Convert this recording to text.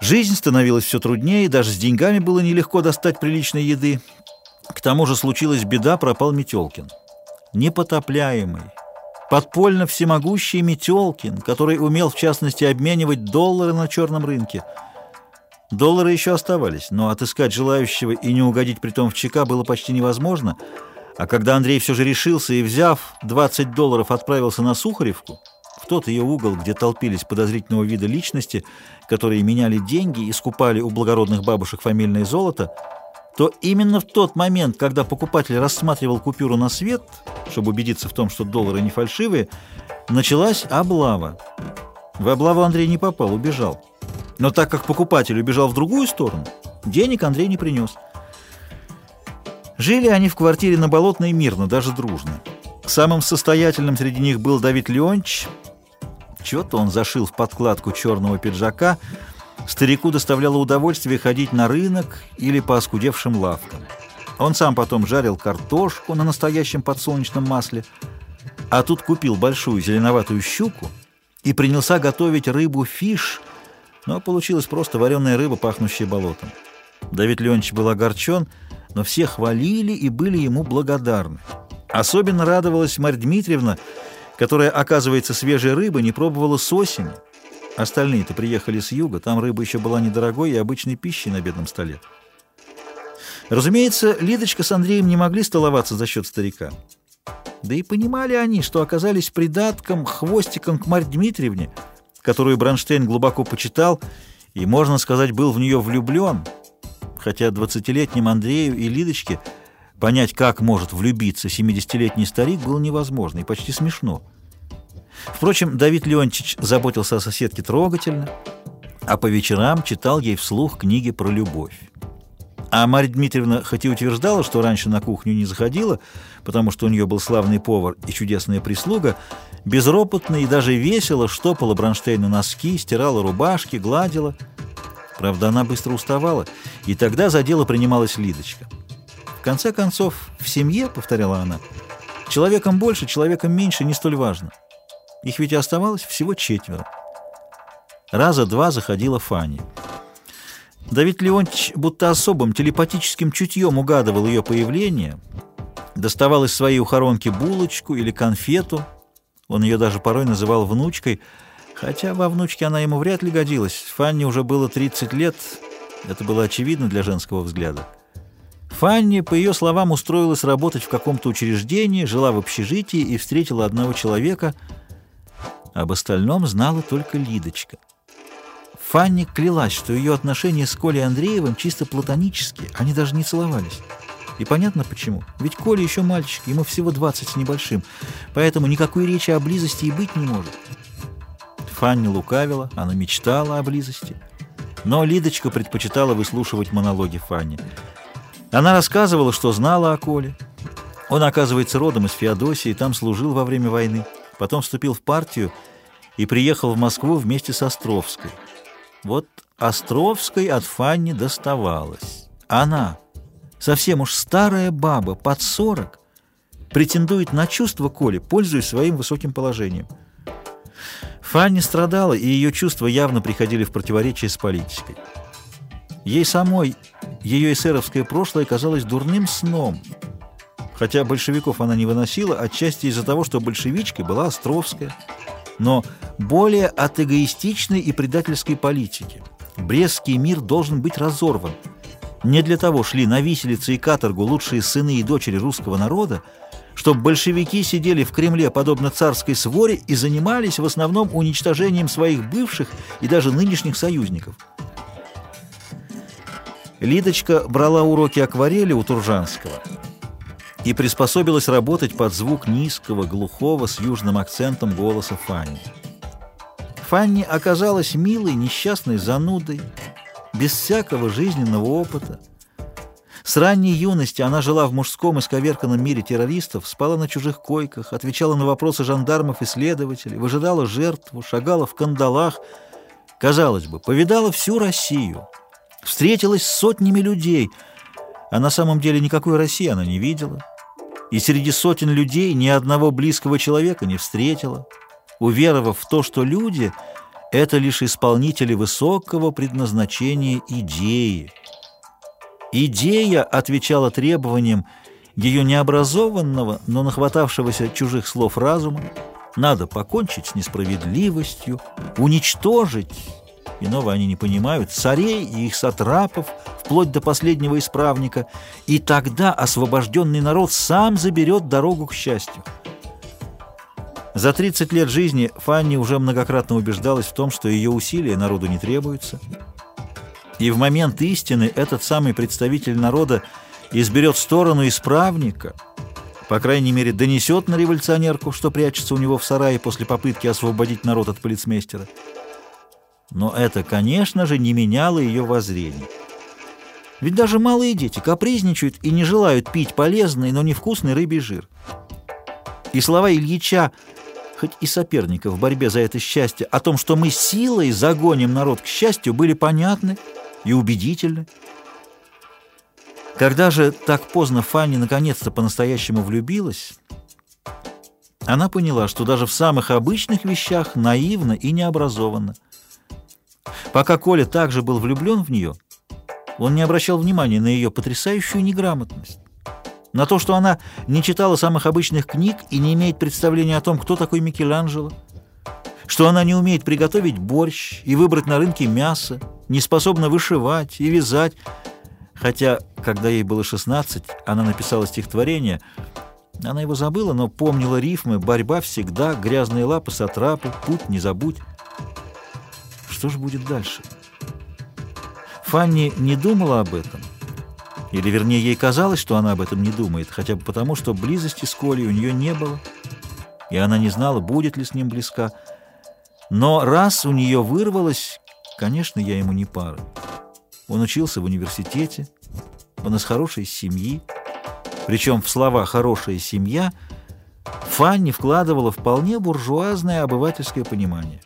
Жизнь становилась все труднее, даже с деньгами было нелегко достать приличной еды. К тому же случилась беда, пропал Метелкин. Непотопляемый, подпольно всемогущий Метелкин, который умел, в частности, обменивать доллары на черном рынке. Доллары еще оставались, но отыскать желающего и не угодить притом в ЧК было почти невозможно, а когда Андрей все же решился и, взяв 20 долларов, отправился на Сухаревку, тот ее угол, где толпились подозрительного вида личности, которые меняли деньги и скупали у благородных бабушек фамильное золото, то именно в тот момент, когда покупатель рассматривал купюру на свет, чтобы убедиться в том, что доллары не фальшивые, началась облава. В облаву Андрей не попал, убежал. Но так как покупатель убежал в другую сторону, денег Андрей не принес. Жили они в квартире на Болотной мирно, даже дружно. Самым состоятельным среди них был Давид Леонтьевич. Чего-то он зашил в подкладку черного пиджака. Старику доставляло удовольствие ходить на рынок или по оскудевшим лавкам. Он сам потом жарил картошку на настоящем подсолнечном масле, а тут купил большую зеленоватую щуку и принялся готовить рыбу-фиш, но получилась просто вареная рыба, пахнущая болотом. Давид Леонидович был огорчен, но все хвалили и были ему благодарны. Особенно радовалась Марья Дмитриевна, которая, оказывается, свежей рыбы не пробовала с осени. Остальные-то приехали с юга, там рыба еще была недорогой и обычной пищей на бедном столе. Разумеется, Лидочка с Андреем не могли столоваться за счет старика. Да и понимали они, что оказались придатком, хвостиком к Марье Дмитриевне, которую Бронштейн глубоко почитал и, можно сказать, был в нее влюблен, хотя двадцатилетним Андрею и Лидочке – Понять, как может влюбиться 70-летний старик, было невозможно и почти смешно. Впрочем, Давид Леонтьевич заботился о соседке трогательно, а по вечерам читал ей вслух книги про любовь. А Марья Дмитриевна хоть и утверждала, что раньше на кухню не заходила, потому что у нее был славный повар и чудесная прислуга, безропотно и даже весело штопала Бронштейну носки, стирала рубашки, гладила. Правда, она быстро уставала, и тогда за дело принималась Лидочка конце концов, в семье, — повторяла она, — человеком больше, человеком меньше не столь важно. Их ведь оставалось всего четверо. Раза два заходила Фанни. Давид Леонтьевич будто особым телепатическим чутьем угадывал ее появление, доставал из своей ухоронки булочку или конфету, он ее даже порой называл внучкой, хотя во внучке она ему вряд ли годилась. Фанни уже было 30 лет, это было очевидно для женского взгляда. Фанни, по ее словам, устроилась работать в каком-то учреждении, жила в общежитии и встретила одного человека. Об остальном знала только Лидочка. Фанни клялась, что ее отношения с Колей Андреевым чисто платонические, они даже не целовались. И понятно почему. Ведь Коля еще мальчик, ему всего 20 с небольшим, поэтому никакой речи о близости и быть не может. Фанни лукавила, она мечтала о близости. Но Лидочка предпочитала выслушивать монологи Фанни. Она рассказывала, что знала о Коле. Он, оказывается, родом из Феодосии, там служил во время войны. Потом вступил в партию и приехал в Москву вместе с Островской. Вот Островской от Фанни доставалась. Она, совсем уж старая баба, под сорок, претендует на чувства Коли, пользуясь своим высоким положением. Фанни страдала, и ее чувства явно приходили в противоречие с политикой. Ей самой ее эсеровское прошлое казалось дурным сном, хотя большевиков она не выносила, отчасти из-за того, что большевичкой была Островская, но более от эгоистичной и предательской политики. Брестский мир должен быть разорван. Не для того шли на виселицы и каторгу лучшие сыны и дочери русского народа, чтобы большевики сидели в Кремле подобно царской своре и занимались в основном уничтожением своих бывших и даже нынешних союзников. Лидочка брала уроки акварели у Туржанского и приспособилась работать под звук низкого, глухого, с южным акцентом голоса Фанни. Фанни оказалась милой, несчастной занудой, без всякого жизненного опыта. С ранней юности она жила в мужском исковерканном мире террористов, спала на чужих койках, отвечала на вопросы жандармов и следователей, выжидала жертву, шагала в кандалах. Казалось бы, повидала всю Россию — встретилась с сотнями людей, а на самом деле никакой России она не видела. И среди сотен людей ни одного близкого человека не встретила, уверовав в то, что люди — это лишь исполнители высокого предназначения идеи. Идея отвечала требованиям ее необразованного, но нахватавшегося чужих слов разума. Надо покончить с несправедливостью, уничтожить, иного они не понимают, царей и их сатрапов, вплоть до последнего исправника, и тогда освобожденный народ сам заберет дорогу к счастью. За 30 лет жизни Фанни уже многократно убеждалась в том, что ее усилия народу не требуются. И в момент истины этот самый представитель народа изберет сторону исправника, по крайней мере, донесет на революционерку, что прячется у него в сарае после попытки освободить народ от полицмейстера. Но это, конечно же, не меняло ее воззрение. Ведь даже малые дети капризничают и не желают пить полезный, но невкусный рыбий жир. И слова Ильича хоть и соперника в борьбе за это счастье, о том, что мы силой загоним народ к счастью, были понятны и убедительны. Когда же так поздно Фанни наконец-то по-настоящему влюбилась, она поняла, что даже в самых обычных вещах наивно и необразованно. Пока Коля также был влюблен в нее, он не обращал внимания на ее потрясающую неграмотность на то, что она не читала самых обычных книг и не имеет представления о том, кто такой Микеланджело, что она не умеет приготовить борщ и выбрать на рынке мясо, не способна вышивать и вязать, хотя, когда ей было 16, она написала стихотворение, она его забыла, но помнила рифмы «Борьба всегда», «Грязные лапы, сатрапы», «Путь не забудь». Что же будет дальше? Фанни не думала об этом. Или, вернее, ей казалось, что она об этом не думает, хотя бы потому, что близости с Колей у нее не было, и она не знала, будет ли с ним близка. Но раз у нее вырвалось, конечно, я ему не пара. Он учился в университете, он из хорошей семьи, причем в слова «хорошая семья» Фанни вкладывала вполне буржуазное обывательское понимание.